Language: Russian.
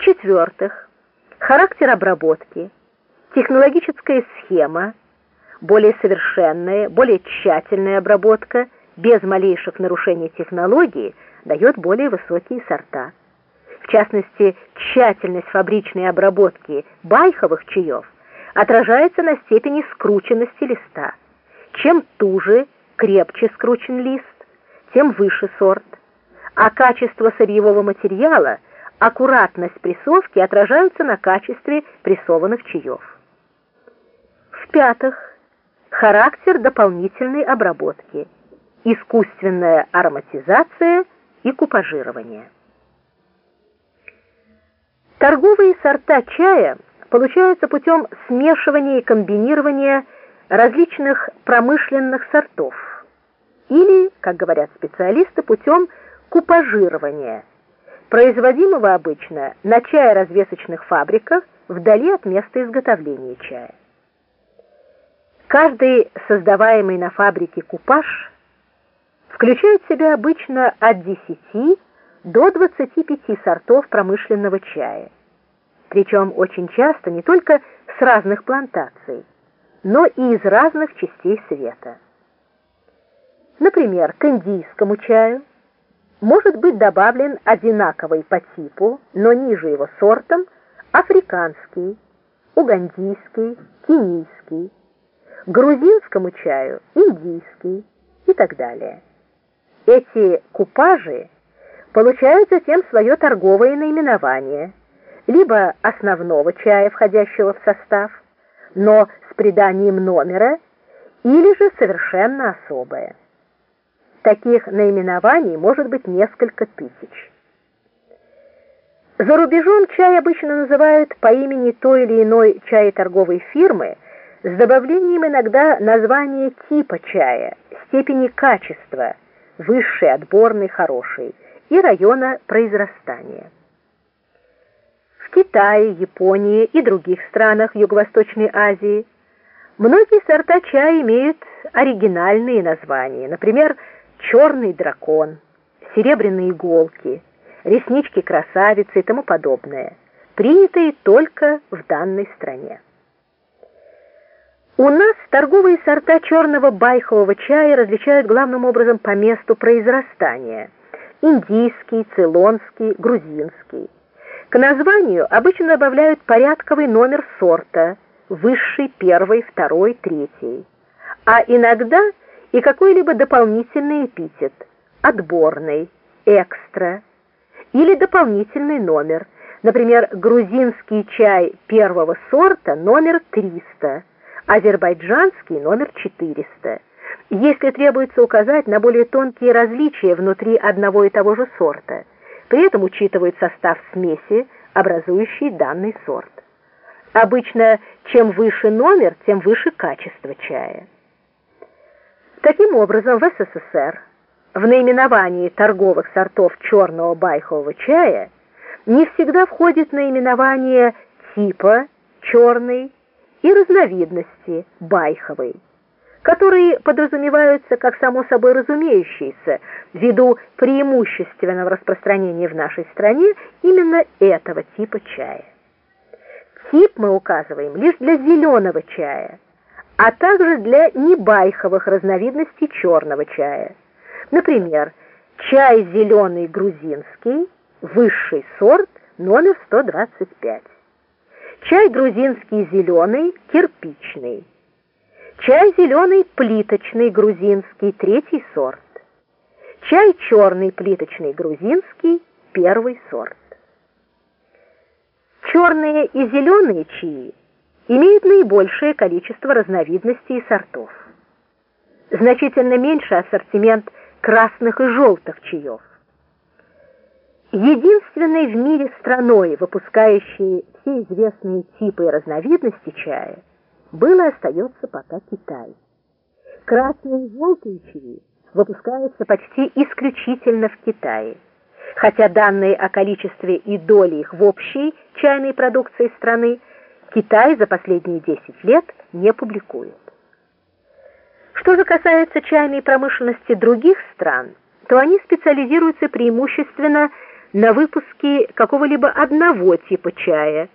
В-четвертых, характер обработки, технологическая схема, более совершенная, более тщательная обработка, без малейших нарушений технологии, дает более высокие сорта. В частности, тщательность фабричной обработки байховых чаев отражается на степени скрученности листа. Чем туже, крепче скручен лист, тем выше сорт. А качество сырьевого материала – аккуратность прессовки отражаются на качестве прессованных чаев. В-пятых, характер дополнительной обработки, искусственная ароматизация и купажирование. Торговые сорта чая получаются путем смешивания и комбинирования различных промышленных сортов или, как говорят специалисты, путем купажирования – производимого обычно на чаеразвесочных фабриках вдали от места изготовления чая. Каждый создаваемый на фабрике купаж включает в себя обычно от 10 до 25 сортов промышленного чая, причем очень часто не только с разных плантаций, но и из разных частей света. Например, к индийскому чаю может быть добавлен одинаковый по типу, но ниже его сортом, африканский, угандийский, кенийский, грузинскому чаю индийский и так далее. Эти купажи получают затем свое торговое наименование, либо основного чая, входящего в состав, но с приданием номера, или же совершенно особое. Таких наименований может быть несколько тысяч. За рубежом чай обычно называют по имени той или иной чаеторговой фирмы с добавлением иногда названия типа чая, степени качества, высший, отборный, хороший, и района произрастания. В Китае, Японии и других странах Юго-Восточной Азии многие сорта чая имеют оригинальные названия, например, черный дракон, серебряные иголки, реснички красавицы и тому подобное, принятые только в данной стране. У нас торговые сорта черного байхового чая различают главным образом по месту произрастания – индийский, цейлонский, грузинский. К названию обычно добавляют порядковый номер сорта – высший, первый, второй, третий. А иногда – и какой-либо дополнительный эпитет, отборный, экстра или дополнительный номер, например, грузинский чай первого сорта номер 300, азербайджанский номер 400, если требуется указать на более тонкие различия внутри одного и того же сорта, при этом учитывают состав смеси, образующий данный сорт. Обычно, чем выше номер, тем выше качество чая. Таким образом, в СССР в наименовании торговых сортов черного байхового чая не всегда входит наименование типа черный и разновидности байховый, которые подразумеваются как само собой разумеющиеся ввиду преимущественного распространения в нашей стране именно этого типа чая. Тип мы указываем лишь для зеленого чая – а также для небайховых разновидностей черного чая. Например, чай зеленый грузинский, высший сорт, номер 125. Чай грузинский зеленый, кирпичный. Чай зеленый плиточный грузинский, третий сорт. Чай черный плиточный грузинский, первый сорт. Черные и зеленые чаи имеют наибольшее количество разновидностей и сортов. Значительно меньше ассортимент красных и желтых чаев. Единственной в мире страной, выпускающей все известные типы и разновидности чая, был и остается пока Китай. Красные и желтые чаи выпускаются почти исключительно в Китае, хотя данные о количестве и доле их в общей чайной продукции страны Китай за последние 10 лет не публикует. Что же касается чайной промышленности других стран, то они специализируются преимущественно на выпуске какого-либо одного типа чая